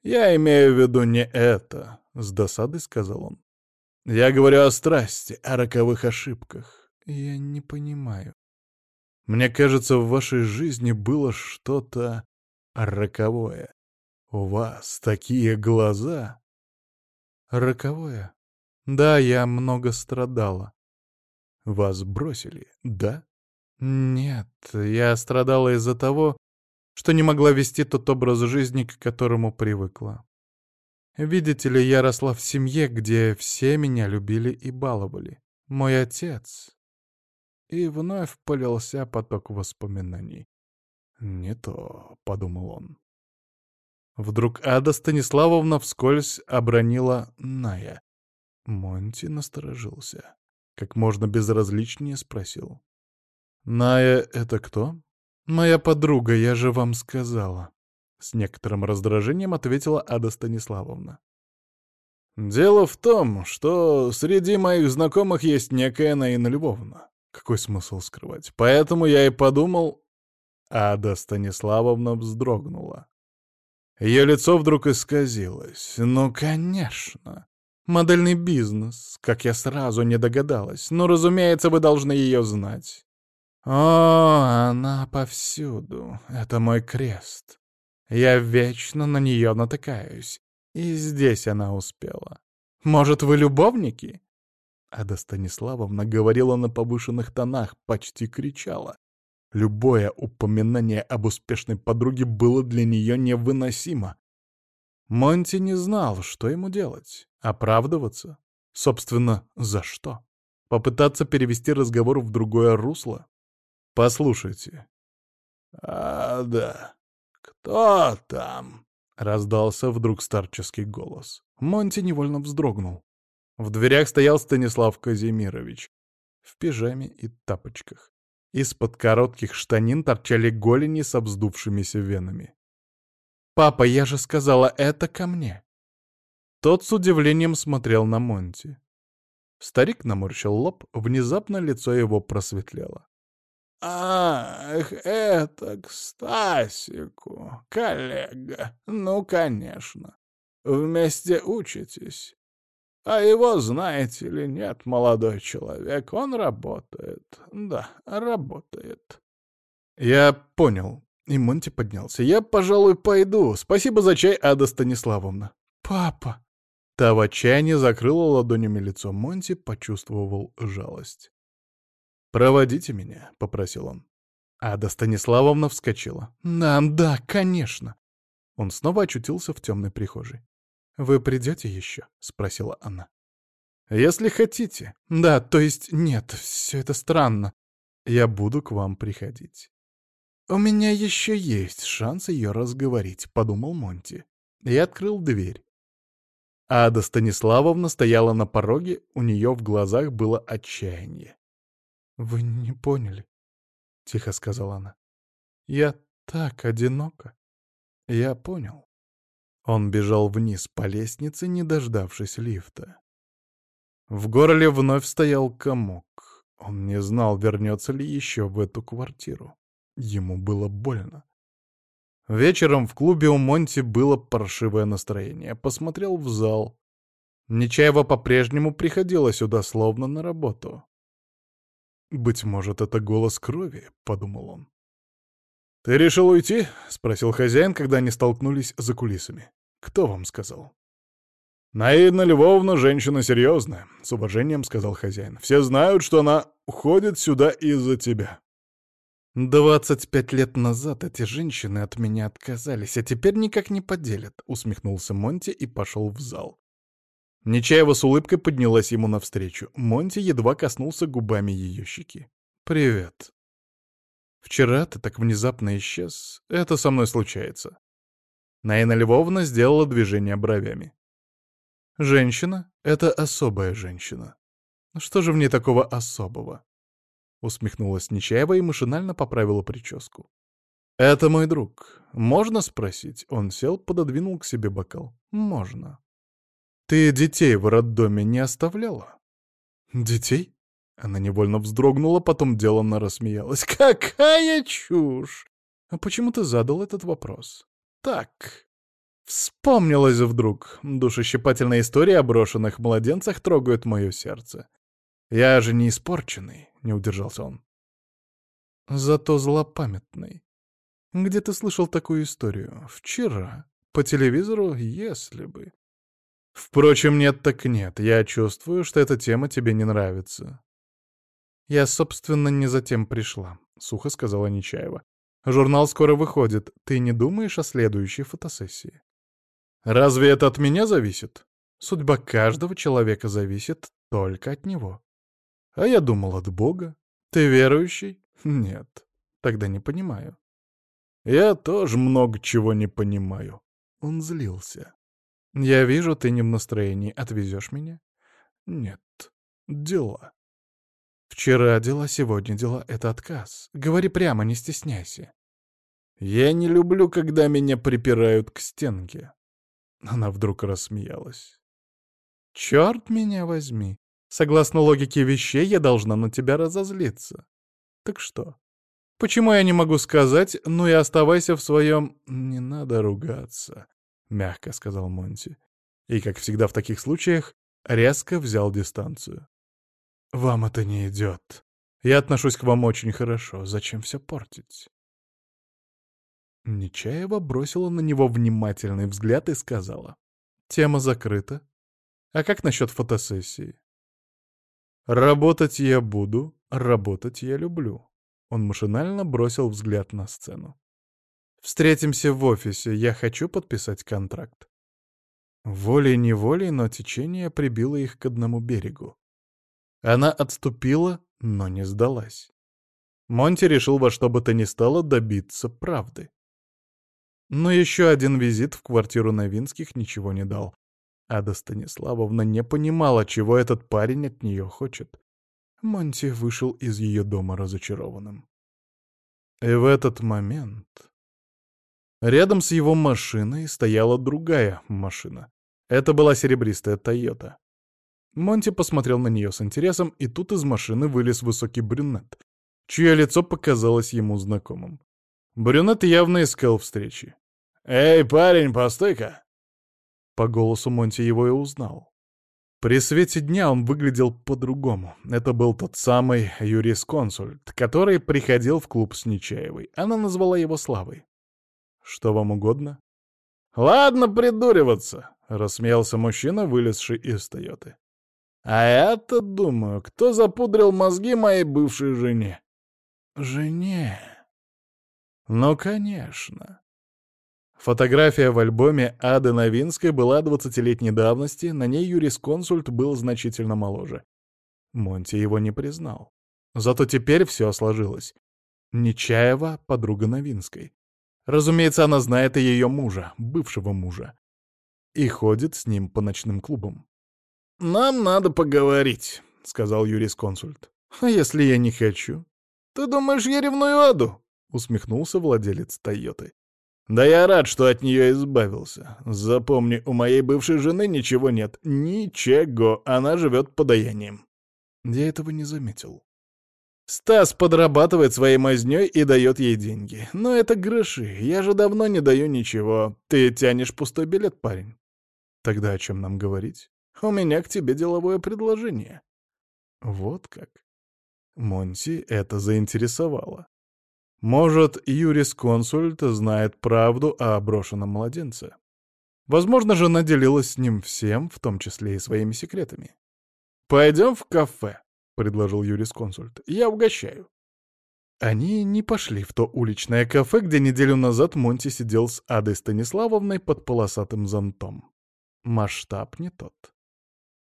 «Я имею в виду не это», — с досадой сказал он. «Я говорю о страсти, о роковых ошибках. Я не понимаю. Мне кажется, в вашей жизни было что-то роковое. У вас такие глаза». «Роковое? Да, я много страдала. Вас бросили, да? Нет, я страдала из-за того, что не могла вести тот образ жизни, к которому привыкла. Видите ли, я росла в семье, где все меня любили и баловали. Мой отец. И вновь полился поток воспоминаний. «Не то», — подумал он. Вдруг Ада Станиславовна вскользь обронила Ная. Монти насторожился. Как можно безразличнее спросил. «Ная — это кто?» «Моя подруга, я же вам сказала». С некоторым раздражением ответила Ада Станиславовна. «Дело в том, что среди моих знакомых есть некая Наина Львовна. Какой смысл скрывать? Поэтому я и подумал...» Ада Станиславовна вздрогнула. Ее лицо вдруг исказилось. «Ну, конечно. Модельный бизнес, как я сразу не догадалась. Но, разумеется, вы должны ее знать. О, она повсюду. Это мой крест. Я вечно на нее натыкаюсь. И здесь она успела. Может, вы любовники?» Ада Станиславовна говорила на повышенных тонах, почти кричала. Любое упоминание об успешной подруге было для нее невыносимо. Монти не знал, что ему делать. Оправдываться? Собственно, за что? Попытаться перевести разговор в другое русло? Послушайте. «А, да. Кто там?» — раздался вдруг старческий голос. Монти невольно вздрогнул. В дверях стоял Станислав Казимирович в пижаме и тапочках. Из-под коротких штанин торчали голени с обздувшимися венами. «Папа, я же сказала, это ко мне!» Тот с удивлением смотрел на Монти. Старик наморщил лоб, внезапно лицо его просветлело. «Ах, это к Стасику, коллега. Ну, конечно. Вместе учитесь. А его, знаете ли, нет, молодой человек. Он работает. Да, работает». «Я понял». И Монти поднялся. «Я, пожалуй, пойду. Спасибо за чай, Ада Станиславовна». «Папа!» Та в отчаянии закрыла ладонями лицо Монти, почувствовал жалость. «Проводите меня», — попросил он. Ада Станиславовна вскочила. «Да, да, конечно». Он снова очутился в темной прихожей. «Вы придете еще?» — спросила она. «Если хотите. Да, то есть нет, все это странно. Я буду к вам приходить». «У меня еще есть шанс ее разговорить», — подумал Монти. И открыл дверь. Ада Станиславовна стояла на пороге, у нее в глазах было отчаяние. «Вы не поняли», — тихо сказала она. «Я так одинока». «Я понял». Он бежал вниз по лестнице, не дождавшись лифта. В горле вновь стоял комок. Он не знал, вернется ли еще в эту квартиру. Ему было больно. Вечером в клубе у Монти было паршивое настроение. Посмотрел в зал. Нечаева по-прежнему приходила сюда словно на работу. «Быть может, это голос крови», — подумал он. «Ты решил уйти?» — спросил хозяин, когда они столкнулись за кулисами. «Кто вам сказал?» «Наидна Львовна женщина серьезная», — с уважением сказал хозяин. «Все знают, что она уходит сюда из-за тебя». «Двадцать пять лет назад эти женщины от меня отказались, а теперь никак не поделят», — усмехнулся Монти и пошел в зал. Нечаева с улыбкой поднялась ему навстречу. Монти едва коснулся губами ее щеки. «Привет». «Вчера ты так внезапно исчез. Это со мной случается». Наина Львовна сделала движение бровями. «Женщина — это особая женщина. Что же в ней такого особого?» Усмехнулась Нечаева и машинально поправила прическу. «Это мой друг. Можно спросить?» Он сел, пододвинул к себе бокал. «Можно». «Ты детей в роддоме не оставляла?» «Детей?» Она невольно вздрогнула, потом деланно рассмеялась. «Какая чушь! А почему ты задал этот вопрос?» «Так, Вспомнилось вдруг. Душещипательная история о брошенных младенцах трогает мое сердце. Я же не испорченный, не удержался он. Зато злопамятный. Где ты слышал такую историю? Вчера. По телевизору, если бы. Впрочем, нет так нет. Я чувствую, что эта тема тебе не нравится. Я, собственно, не затем пришла, — сухо сказала Нечаева. Журнал скоро выходит. Ты не думаешь о следующей фотосессии? Разве это от меня зависит? Судьба каждого человека зависит только от него. А я думал от Бога. Ты верующий? Нет. Тогда не понимаю. Я тоже много чего не понимаю. Он злился. Я вижу, ты не в настроении. Отвезешь меня? Нет. Дела. Вчера дела, сегодня дела — это отказ. Говори прямо, не стесняйся. Я не люблю, когда меня припирают к стенке. Она вдруг рассмеялась. «Черт меня возьми! Согласно логике вещей, я должна на тебя разозлиться. Так что? Почему я не могу сказать, ну и оставайся в своем... Не надо ругаться», — мягко сказал Монти. И, как всегда в таких случаях, резко взял дистанцию. «Вам это не идет. Я отношусь к вам очень хорошо. Зачем все портить?» Нечаева бросила на него внимательный взгляд и сказала. «Тема закрыта. А как насчет фотосессии?» «Работать я буду, работать я люблю». Он машинально бросил взгляд на сцену. «Встретимся в офисе, я хочу подписать контракт». Волей-неволей, но течение прибило их к одному берегу. Она отступила, но не сдалась. Монти решил во что бы то ни стало добиться правды. Но еще один визит в квартиру Новинских ничего не дал. Ада Станиславовна не понимала, чего этот парень от нее хочет. Монти вышел из ее дома разочарованным. И в этот момент... Рядом с его машиной стояла другая машина. Это была серебристая «Тойота». Монти посмотрел на нее с интересом, и тут из машины вылез высокий брюнет, чье лицо показалось ему знакомым. Брюнет явно искал встречи. «Эй, парень, постой-ка!» По голосу Монти его и узнал. При свете дня он выглядел по-другому. Это был тот самый юрисконсульт, который приходил в клуб с Нечаевой. Она назвала его Славой. «Что вам угодно?» «Ладно придуриваться», — рассмеялся мужчина, вылезший из Тойоты. «А я-то думаю, кто запудрил мозги моей бывшей жене?» «Жене?» Ну, конечно. Фотография в альбоме Ады Новинской была двадцатилетней давности, на ней юрисконсульт был значительно моложе. Монти его не признал. Зато теперь все сложилось. Нечаева — подруга Новинской. Разумеется, она знает и ее мужа, бывшего мужа. И ходит с ним по ночным клубам. «Нам надо поговорить», — сказал юрисконсульт. «А если я не хочу? Ты думаешь, я ревную Аду?» — усмехнулся владелец Тойоты. «Да я рад, что от нее избавился. Запомни, у моей бывшей жены ничего нет. Ничего. Она живет подаянием». Я этого не заметил. Стас подрабатывает своей мазнёй и дает ей деньги. Но это гроши. Я же давно не даю ничего. Ты тянешь пустой билет, парень. Тогда о чем нам говорить? У меня к тебе деловое предложение. Вот как. Монти это заинтересовало. Может, юрисконсульт знает правду о брошенном младенце. Возможно, жена делилась с ним всем, в том числе и своими секретами. «Пойдем в кафе», — предложил юрисконсульт. «Я угощаю». Они не пошли в то уличное кафе, где неделю назад Монти сидел с Адой Станиславовной под полосатым зонтом. Масштаб не тот.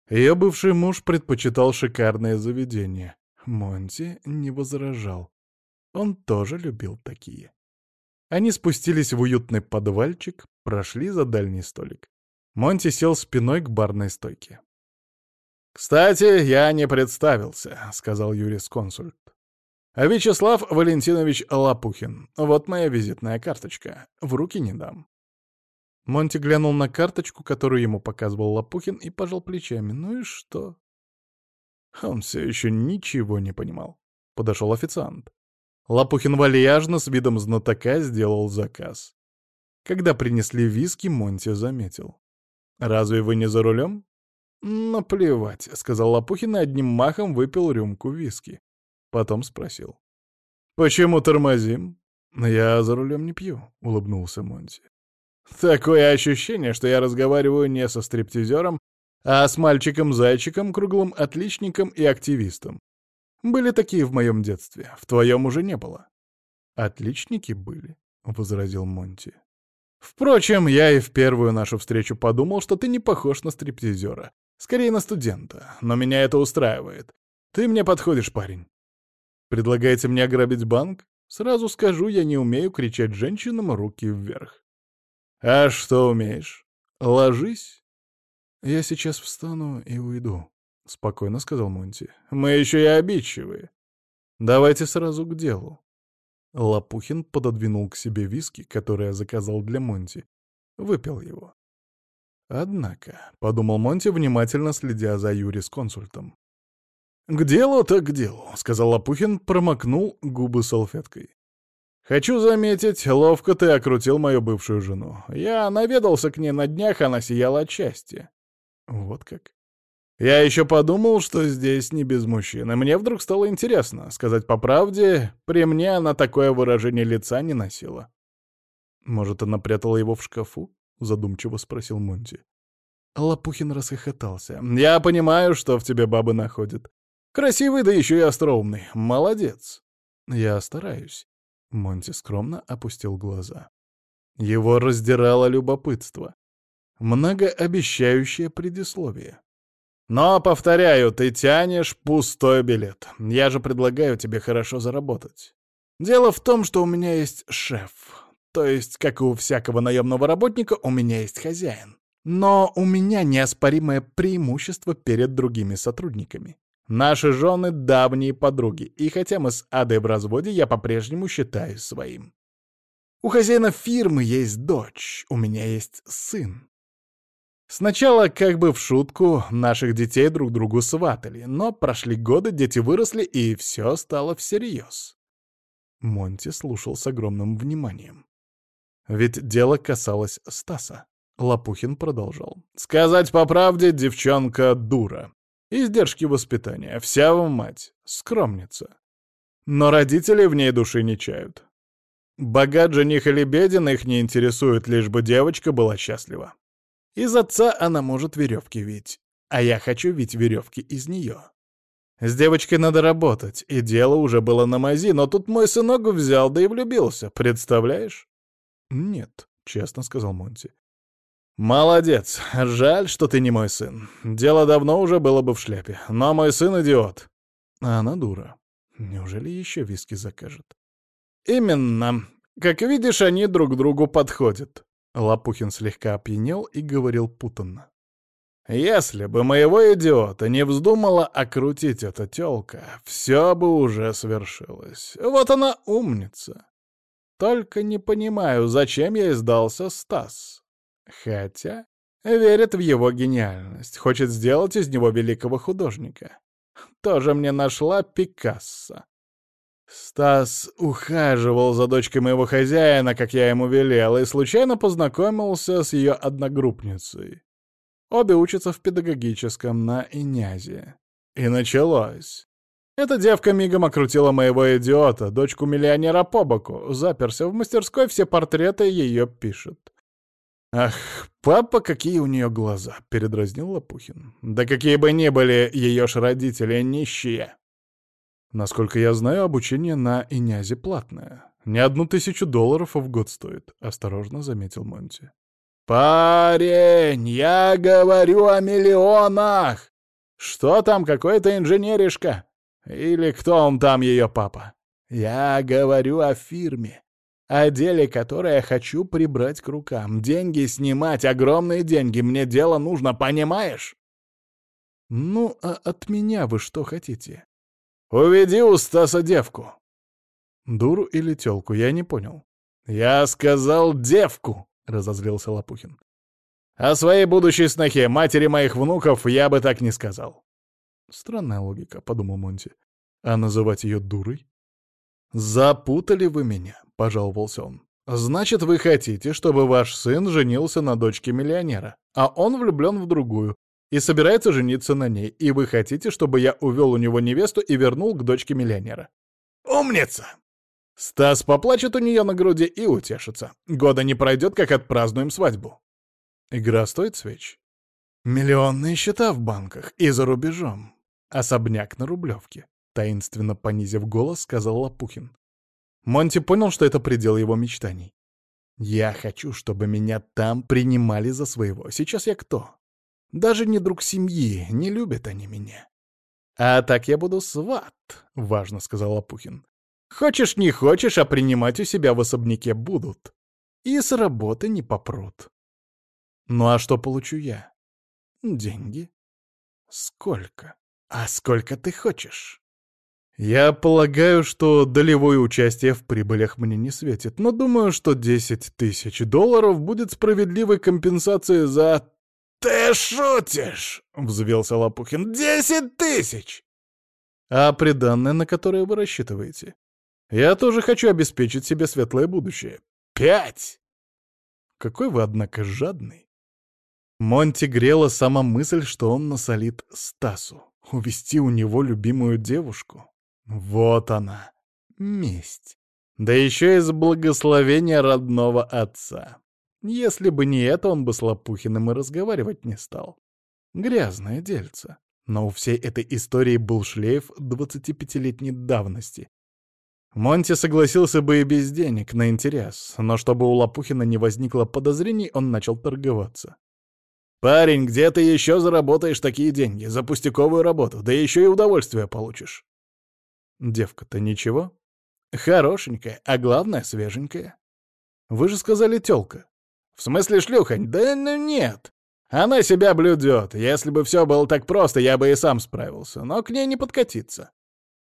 Ее бывший муж предпочитал шикарное заведение. Монти не возражал. Он тоже любил такие. Они спустились в уютный подвальчик, прошли за дальний столик. Монти сел спиной к барной стойке. «Кстати, я не представился», — сказал юрисконсульт. «Вячеслав Валентинович Лопухин. Вот моя визитная карточка. В руки не дам». Монти глянул на карточку, которую ему показывал Лопухин, и пожал плечами. «Ну и что?» Он все еще ничего не понимал. Подошел официант. Лопухин вальяжно с видом знатока сделал заказ. Когда принесли виски, Монти заметил. «Разве вы не за рулем?» «Наплевать», — сказал Лопухин и одним махом выпил рюмку виски. Потом спросил. «Почему тормозим?» «Я за рулем не пью», — улыбнулся Монти. «Такое ощущение, что я разговариваю не со стриптизером, а с мальчиком-зайчиком, круглым отличником и активистом. Были такие в моем детстве, в твоем уже не было». «Отличники были», — возразил Монти. «Впрочем, я и в первую нашу встречу подумал, что ты не похож на стриптизера. Скорее на студента, но меня это устраивает. Ты мне подходишь, парень. Предлагаете мне ограбить банк? Сразу скажу, я не умею кричать женщинам руки вверх. А что умеешь? Ложись. Я сейчас встану и уйду, — спокойно сказал Монти. Мы еще и обидчивые. Давайте сразу к делу. Лопухин пододвинул к себе виски, который я заказал для Монти. Выпил его. Однако, — подумал Монти, внимательно следя за юрисконсультом. «К делу так к делу», — сказал Лопухин, промокнул губы салфеткой. «Хочу заметить, ловко ты окрутил мою бывшую жену. Я наведался к ней на днях, она сияла от счастья». «Вот как». Я еще подумал, что здесь не без мужчин, и мне вдруг стало интересно. Сказать по правде, при мне она такое выражение лица не носила. «Может, она прятала его в шкафу?» — задумчиво спросил Монти. Лопухин расхохотался. «Я понимаю, что в тебе бабы находят. Красивый, да еще и остроумный. Молодец. Я стараюсь. Монти скромно опустил глаза. Его раздирало любопытство. Многообещающее предисловие. Но, повторяю, ты тянешь пустой билет. Я же предлагаю тебе хорошо заработать. Дело в том, что у меня есть шеф. То есть, как и у всякого наемного работника, у меня есть хозяин. Но у меня неоспоримое преимущество перед другими сотрудниками. Наши жены — давние подруги, и хотя мы с Адой в разводе, я по-прежнему считаю своим. У хозяина фирмы есть дочь, у меня есть сын. Сначала, как бы в шутку, наших детей друг другу сватали, но прошли годы, дети выросли, и все стало всерьез. Монти слушал с огромным вниманием. Ведь дело касалось Стаса. Лопухин продолжал. «Сказать по правде, девчонка дура. Издержки воспитания. Вся вам мать. Скромница. Но родители в ней души не чают. Богат жених или беден их не интересует, лишь бы девочка была счастлива. Из отца она может веревки вить, а я хочу вить веревки из нее. С девочкой надо работать, и дело уже было на мази, но тут мой сынок взял, да и влюбился, представляешь? Нет, честно сказал Монти. «Молодец. Жаль, что ты не мой сын. Дело давно уже было бы в шляпе. Но мой сын — идиот». А она дура. Неужели еще виски закажет? «Именно. Как видишь, они друг другу подходят». Лопухин слегка опьянел и говорил путанно. «Если бы моего идиота не вздумала окрутить эта тёлка, все бы уже свершилось. Вот она умница. Только не понимаю, зачем я сдался Стас». Хотя верит в его гениальность, хочет сделать из него великого художника. Тоже мне нашла Пикассо. Стас ухаживал за дочкой моего хозяина, как я ему велел, и случайно познакомился с ее одногруппницей. Обе учатся в педагогическом на Инязе. И началось. Эта девка мигом окрутила моего идиота, дочку миллионера по боку, заперся в мастерской, все портреты ее пишет. «Ах, папа, какие у нее глаза!» — передразнил Лопухин. «Да какие бы ни были ее ж родители, нищие!» Насколько я знаю, обучение на Инязе платное. Не одну тысячу долларов в год стоит, — осторожно заметил Монти. «Парень, я говорю о миллионах! Что там, какой-то инженеришка? Или кто он там, ее папа? Я говорю о фирме, о деле, которое хочу прибрать к рукам. Деньги снимать, огромные деньги, мне дело нужно, понимаешь?» «Ну, а от меня вы что хотите?» «Уведи у Стаса девку». «Дуру или тёлку, я не понял». «Я сказал девку!» — разозлился Лопухин. «О своей будущей снохе, матери моих внуков, я бы так не сказал». «Странная логика», — подумал Монти. «А называть ее дурой?» «Запутали вы меня», — пожаловался он. «Значит, вы хотите, чтобы ваш сын женился на дочке миллионера, а он влюблен в другую и собирается жениться на ней, и вы хотите, чтобы я увел у него невесту и вернул к дочке миллионера». «Умница!» Стас поплачет у нее на груди и утешится. Года не пройдет, как отпразднуем свадьбу. Игра стоит свеч. Миллионные счета в банках и за рубежом. Особняк на Рублевке. Таинственно понизив голос, сказал Лопухин. Монти понял, что это предел его мечтаний. «Я хочу, чтобы меня там принимали за своего. Сейчас я кто? Даже не друг семьи, не любят они меня». «А так я буду сват», — важно сказал Лопухин. Хочешь не хочешь, а принимать у себя в особняке будут. И с работы не попрут. Ну а что получу я? Деньги. Сколько? А сколько ты хочешь? Я полагаю, что долевое участие в прибылях мне не светит, но думаю, что 10 тысяч долларов будет справедливой компенсацией за... «Ты шутишь!» — взвелся Лопухин. «Десять тысяч!» «А приданное, на которое вы рассчитываете?» Я тоже хочу обеспечить себе светлое будущее. Пять! Какой вы, однако, жадный. Монти грела сама мысль, что он насолит Стасу. Увести у него любимую девушку. Вот она. Месть. Да еще из благословения родного отца. Если бы не это, он бы с Лопухиным и разговаривать не стал. Грязное дельце. Но у всей этой истории был шлейф 25-летней давности, Монти согласился бы и без денег на интерес, но чтобы у Лопухина не возникло подозрений, он начал торговаться. «Парень, где ты еще заработаешь такие деньги? За пустяковую работу, да еще и удовольствие получишь». «Девка-то ничего?» «Хорошенькая, а главное, свеженькая». «Вы же сказали тёлка». «В смысле шлюхань? Да ну нет. Она себя блюдет. Если бы все было так просто, я бы и сам справился, но к ней не подкатиться».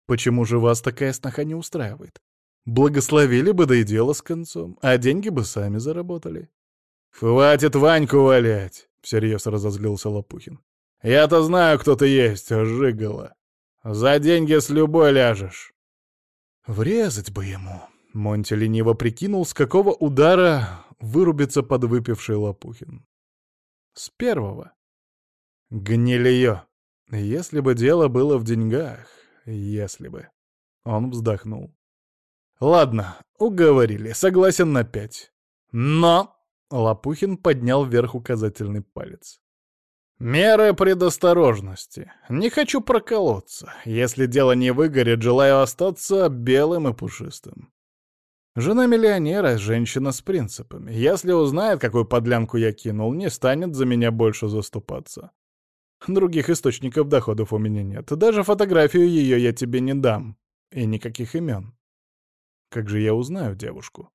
Почему же вас такая сноха не устраивает? Благословили бы, да и дело с концом, а деньги бы сами заработали. «Хватит Ваньку валять!» — всерьез разозлился Лопухин. «Я-то знаю, кто ты есть, жигало. За деньги с любой ляжешь». «Врезать бы ему!» — Монти лениво прикинул, с какого удара вырубится подвыпивший Лопухин. «С первого». «Гнилье! Если бы дело было в деньгах, если бы. Он вздохнул. Ладно, уговорили, согласен на пять. Но... Лопухин поднял вверх указательный палец. «Меры предосторожности. Не хочу проколоться. Если дело не выгорит, желаю остаться белым и пушистым. Жена миллионера — женщина с принципами. Если узнает, какую подлянку я кинул, не станет за меня больше заступаться. Других источников доходов у меня нет. Даже фотографию ее я тебе не дам. И никаких имен. Как же я узнаю девушку?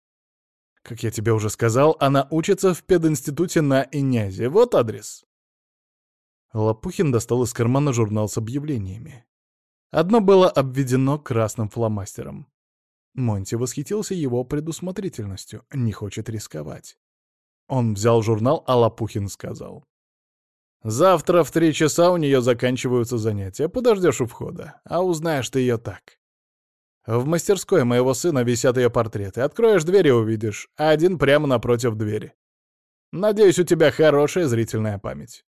Как я тебе уже сказал, она учится в пединституте на Инязе. Вот адрес. Лопухин достал из кармана журнал с объявлениями. Одно было обведено красным фломастером. Монти восхитился его предусмотрительностью, не хочет рисковать. Он взял журнал, а Лопухин сказал. Завтра в три часа у нее заканчиваются занятия. Подождешь у входа, а узнаешь ты ее так. В мастерской моего сына висят ее портреты. Откроешь дверь и увидишь. А один прямо напротив двери. Надеюсь, у тебя хорошая зрительная память.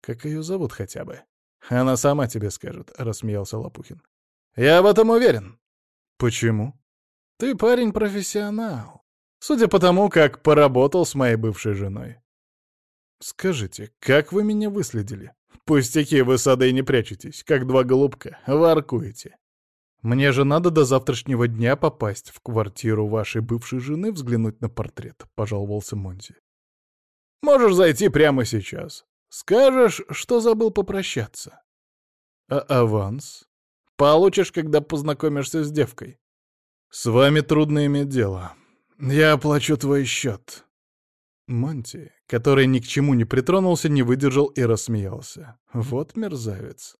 Как ее зовут хотя бы? Она сама тебе скажет, — рассмеялся Лопухин. Я в этом уверен. Почему? Ты парень-профессионал. Судя по тому, как поработал с моей бывшей женой. Скажите, как вы меня выследили? Пустяки, вы сады не прячетесь, как два голубка, воркуете. Мне же надо до завтрашнего дня попасть в квартиру вашей бывшей жены взглянуть на портрет, — пожаловался Монти. Можешь зайти прямо сейчас. Скажешь, что забыл попрощаться. А аванс? Получишь, когда познакомишься с девкой. С вами трудно иметь дело. Я оплачу твой счет. Монти, который ни к чему не притронулся, не выдержал и рассмеялся. Вот мерзавец.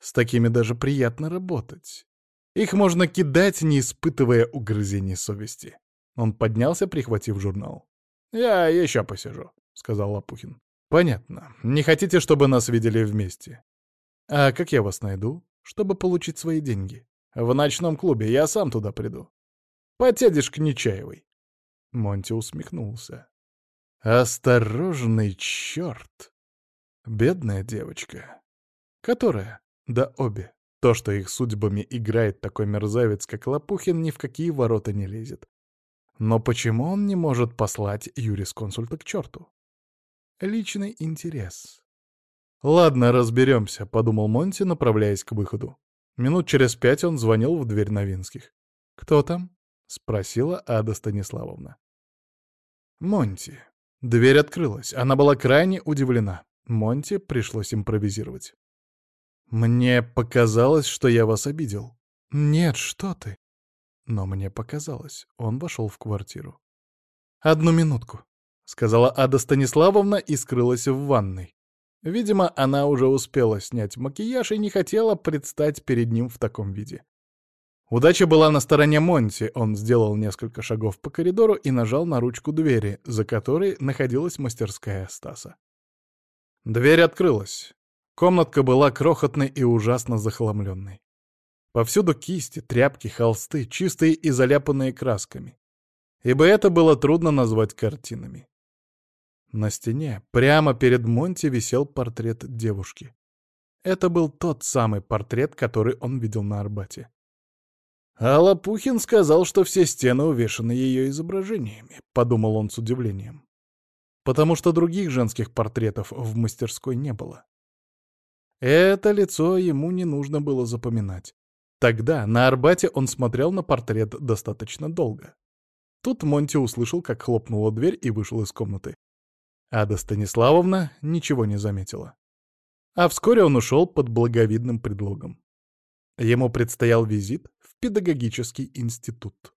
С такими даже приятно работать. Их можно кидать, не испытывая угрызений совести. Он поднялся, прихватив журнал. «Я еще посижу», — сказал Лопухин. «Понятно. Не хотите, чтобы нас видели вместе? А как я вас найду, чтобы получить свои деньги? В ночном клубе. Я сам туда приду. Подсядешь к Нечаевой». Монти усмехнулся. «Осторожный черт! Бедная девочка. Которая? Да обе. То, что их судьбами играет такой мерзавец, как Лопухин, ни в какие ворота не лезет. Но почему он не может послать юрисконсульта к черту? Личный интерес. «Ладно, разберемся», — подумал Монти, направляясь к выходу. Минут через пять он звонил в дверь Новинских. «Кто там?» — спросила Ада Станиславовна. «Монти». Дверь открылась. Она была крайне удивлена. Монти пришлось импровизировать. «Мне показалось, что я вас обидел». «Нет, что ты». Но мне показалось. Он вошел в квартиру. «Одну минутку», — сказала Ада Станиславовна и скрылась в ванной. Видимо, она уже успела снять макияж и не хотела предстать перед ним в таком виде. Удача была на стороне Монти, он сделал несколько шагов по коридору и нажал на ручку двери, за которой находилась мастерская Стаса. Дверь открылась. Комнатка была крохотной и ужасно захламленной. Повсюду кисти, тряпки, холсты, чистые и заляпанные красками. Ибо это было трудно назвать картинами. На стене, прямо перед Монти, висел портрет девушки. Это был тот самый портрет, который он видел на Арбате. «А Лопухин сказал, что все стены увешаны ее изображениями», — подумал он с удивлением. Потому что других женских портретов в мастерской не было. Это лицо ему не нужно было запоминать. Тогда на Арбате он смотрел на портрет достаточно долго. Тут Монти услышал, как хлопнула дверь и вышел из комнаты. Ада Станиславовна ничего не заметила. А вскоре он ушел под благовидным предлогом. Ему предстоял визит в педагогический институт.